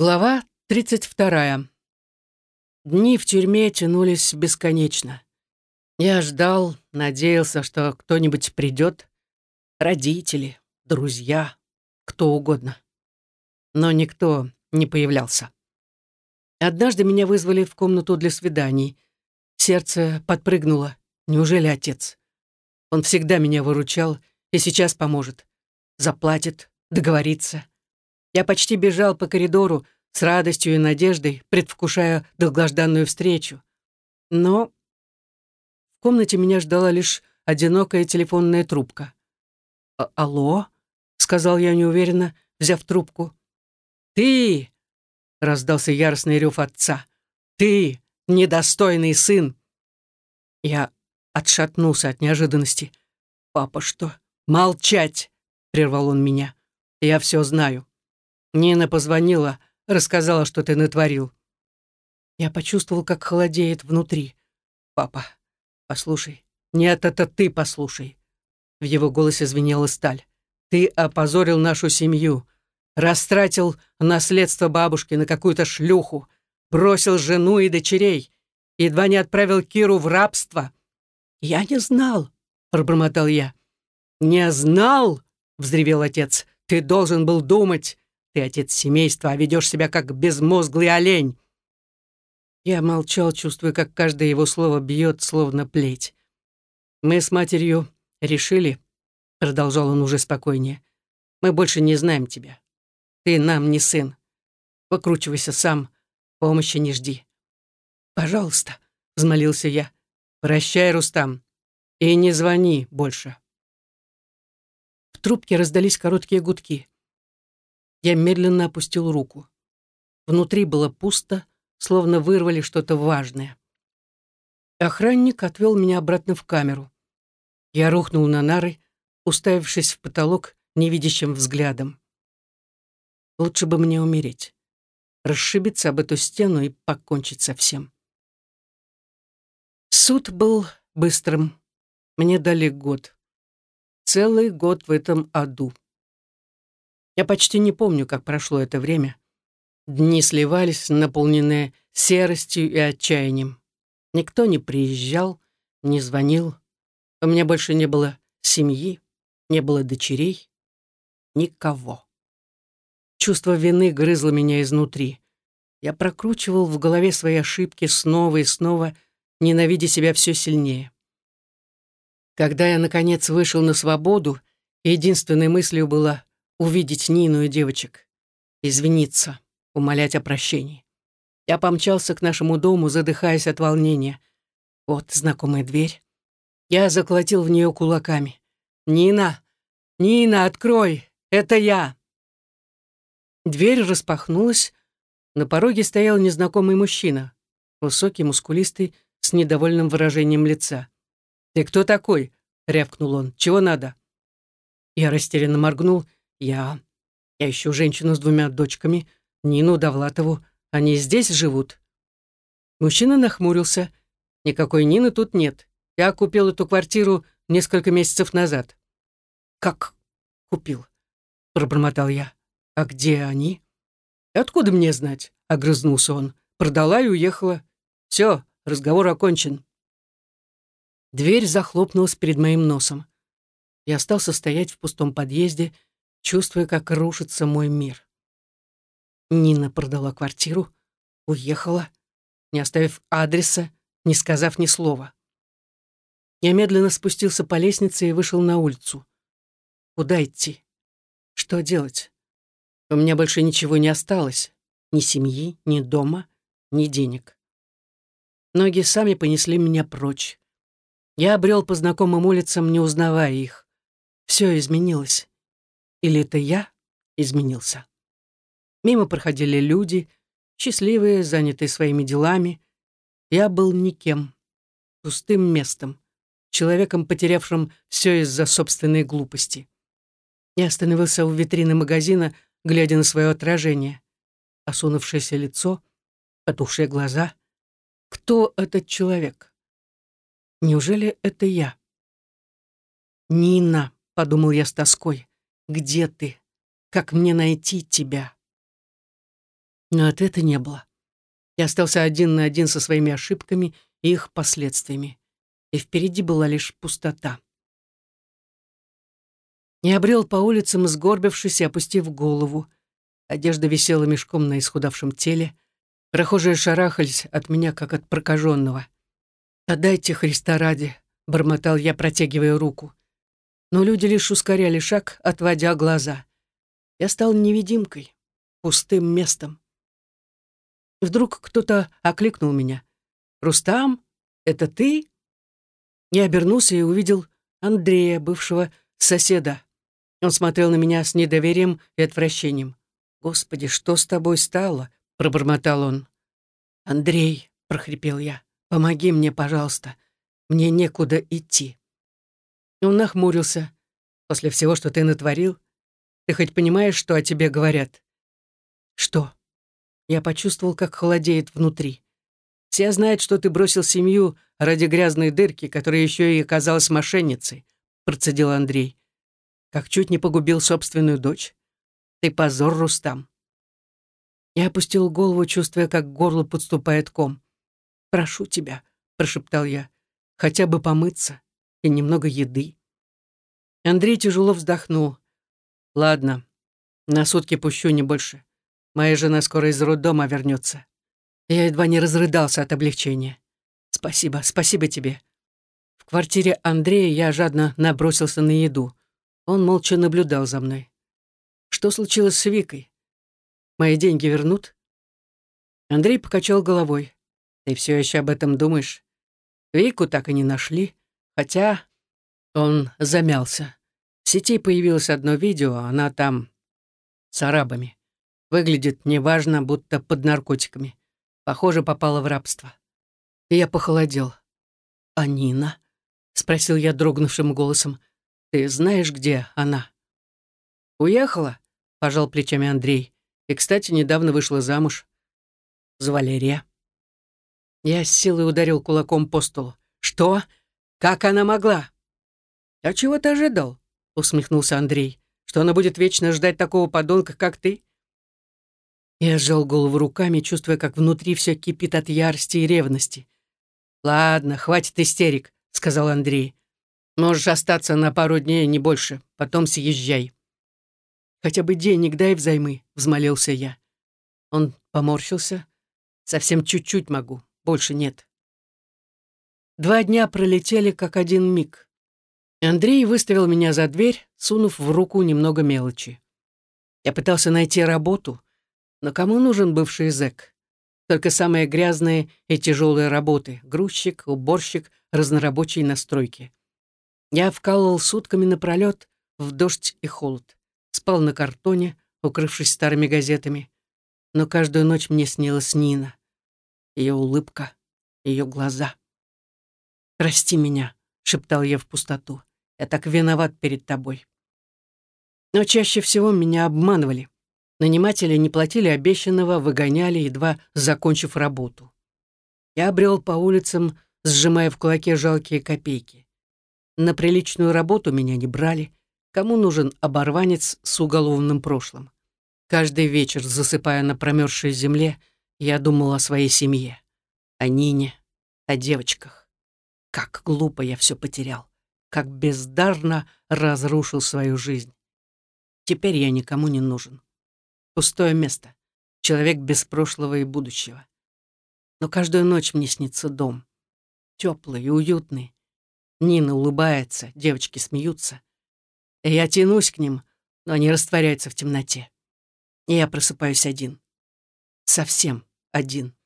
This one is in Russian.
Глава 32. Дни в тюрьме тянулись бесконечно. Я ждал, надеялся, что кто-нибудь придет. Родители, друзья, кто угодно. Но никто не появлялся. Однажды меня вызвали в комнату для свиданий. Сердце подпрыгнуло. Неужели отец? Он всегда меня выручал и сейчас поможет. Заплатит, договорится. Я почти бежал по коридору с радостью и надеждой, предвкушая долгожданную встречу. Но в комнате меня ждала лишь одинокая телефонная трубка. «А «Алло?» — сказал я неуверенно, взяв трубку. «Ты!» — раздался яростный рев отца. «Ты, недостойный сын!» Я отшатнулся от неожиданности. «Папа, что?» «Молчать!» — прервал он меня. «Я все знаю. Нина позвонила, рассказала, что ты натворил. Я почувствовал, как холодеет внутри. Папа, послушай. Нет, это ты послушай. В его голосе звенела сталь. Ты опозорил нашу семью, растратил наследство бабушки на какую-то шлюху, бросил жену и дочерей, едва не отправил Киру в рабство. Я не знал, пробормотал я. Не знал, взревел отец. Ты должен был думать. Ты отец семейства, а ведешь себя как безмозглый олень. Я молчал, чувствуя, как каждое его слово бьет, словно плеть. Мы с матерью решили, продолжал он уже спокойнее, мы больше не знаем тебя. Ты нам не сын. Выкручивайся сам, помощи не жди. Пожалуйста, взмолился я. Прощай, Рустам, и не звони больше. В трубке раздались короткие гудки. Я медленно опустил руку. Внутри было пусто, словно вырвали что-то важное. Охранник отвел меня обратно в камеру. Я рухнул на нары, уставившись в потолок невидящим взглядом. Лучше бы мне умереть, расшибиться об эту стену и покончить со всем. Суд был быстрым. Мне дали год. Целый год в этом аду. Я почти не помню, как прошло это время. Дни сливались, наполненные серостью и отчаянием. Никто не приезжал, не звонил. У меня больше не было семьи, не было дочерей. Никого. Чувство вины грызло меня изнутри. Я прокручивал в голове свои ошибки снова и снова, ненавидя себя все сильнее. Когда я, наконец, вышел на свободу, единственной мыслью было увидеть Нину и девочек, извиниться, умолять о прощении. Я помчался к нашему дому, задыхаясь от волнения. Вот знакомая дверь. Я заколотил в нее кулаками. «Нина! Нина, открой! Это я!» Дверь распахнулась. На пороге стоял незнакомый мужчина, высокий, мускулистый, с недовольным выражением лица. «Ты кто такой?» — рявкнул он. «Чего надо?» Я растерянно моргнул — я... Я ищу женщину с двумя дочками, Нину Довлатову. Они здесь живут?» Мужчина нахмурился. «Никакой Нины тут нет. Я купил эту квартиру несколько месяцев назад». «Как купил?» — пробормотал я. «А где они?» «Откуда мне знать?» — огрызнулся он. «Продала и уехала. Все, разговор окончен». Дверь захлопнулась перед моим носом. Я остался стоять в пустом подъезде, чувствуя, как рушится мой мир. Нина продала квартиру, уехала, не оставив адреса, не сказав ни слова. Я медленно спустился по лестнице и вышел на улицу. Куда идти? Что делать? У меня больше ничего не осталось. Ни семьи, ни дома, ни денег. Ноги сами понесли меня прочь. Я обрел по знакомым улицам, не узнавая их. Все изменилось. Или это я изменился? Мимо проходили люди, счастливые, занятые своими делами. Я был никем, пустым местом, человеком, потерявшим все из-за собственной глупости. Я остановился у витрины магазина, глядя на свое отражение. Осунувшееся лицо, потухшие глаза. Кто этот человек? Неужели это я? «Нина», — подумал я с тоской, где ты? Как мне найти тебя?» Но ответа не было. Я остался один на один со своими ошибками и их последствиями. И впереди была лишь пустота. Я обрел по улицам, сгорбившись и опустив голову. Одежда висела мешком на исхудавшем теле. Прохожие шарахались от меня, как от прокаженного. «Отдайте Христа ради», — бормотал я, протягивая руку. Но люди лишь ускоряли шаг, отводя глаза. Я стал невидимкой, пустым местом. Вдруг кто-то окликнул меня. «Рустам, это ты?» Я обернулся и увидел Андрея, бывшего соседа. Он смотрел на меня с недоверием и отвращением. «Господи, что с тобой стало?» — пробормотал он. «Андрей», — прохрипел я, — «помоги мне, пожалуйста. Мне некуда идти». Он нахмурился. «После всего, что ты натворил, ты хоть понимаешь, что о тебе говорят?» «Что?» Я почувствовал, как холодеет внутри. Все знают, что ты бросил семью ради грязной дырки, которая еще и оказалась мошенницей», — процедил Андрей. «Как чуть не погубил собственную дочь. Ты позор, Рустам». Я опустил голову, чувствуя, как к горлу подступает ком. «Прошу тебя», — прошептал я, — «хотя бы помыться и немного еды». Андрей тяжело вздохнул. «Ладно, на сутки пущу, не больше. Моя жена скоро из роддома вернется. Я едва не разрыдался от облегчения. Спасибо, спасибо тебе. В квартире Андрея я жадно набросился на еду. Он молча наблюдал за мной. Что случилось с Викой? Мои деньги вернут? Андрей покачал головой. Ты все еще об этом думаешь? Вику так и не нашли. Хотя он замялся. В сети появилось одно видео, она там с арабами. Выглядит неважно, будто под наркотиками. Похоже, попала в рабство. И я похолодел. «А Нина?» — спросил я дрогнувшим голосом. «Ты знаешь, где она?» «Уехала?» — пожал плечами Андрей. «И, кстати, недавно вышла замуж. За Валерия». Я с силой ударил кулаком по столу. «Что? Как она могла?» «А чего ты ожидал?» — усмехнулся Андрей. «Что она будет вечно ждать такого подонка, как ты? Я сжал голову руками, чувствуя, как внутри все кипит от ярости и ревности. «Ладно, хватит истерик», — сказал Андрей. «Можешь остаться на пару дней, не больше. Потом съезжай». «Хотя бы денег дай взаймы», — взмолился я. Он поморщился. «Совсем чуть-чуть могу, больше нет». Два дня пролетели, как один миг. Андрей выставил меня за дверь, сунув в руку немного мелочи. Я пытался найти работу, но кому нужен бывший зэк? Только самые грязные и тяжелые работы — грузчик, уборщик, разнорабочий на стройке. Я вкалывал сутками напролет в дождь и холод. Спал на картоне, укрывшись старыми газетами. Но каждую ночь мне снилась Нина. Ее улыбка, ее глаза. «Прости меня», — шептал я в пустоту. «Я так виноват перед тобой». Но чаще всего меня обманывали. Наниматели не платили обещанного, выгоняли, едва закончив работу. Я обрел по улицам, сжимая в кулаке жалкие копейки. На приличную работу меня не брали. Кому нужен оборванец с уголовным прошлым? Каждый вечер, засыпая на промерзшей земле, я думал о своей семье, о Нине, о девочках. Как глупо я все потерял, как бездарно разрушил свою жизнь. Теперь я никому не нужен. Пустое место. Человек без прошлого и будущего. Но каждую ночь мне снится дом. Теплый и уютный. Нина улыбается, девочки смеются. И я тянусь к ним, но они растворяются в темноте. И я просыпаюсь один. Совсем один.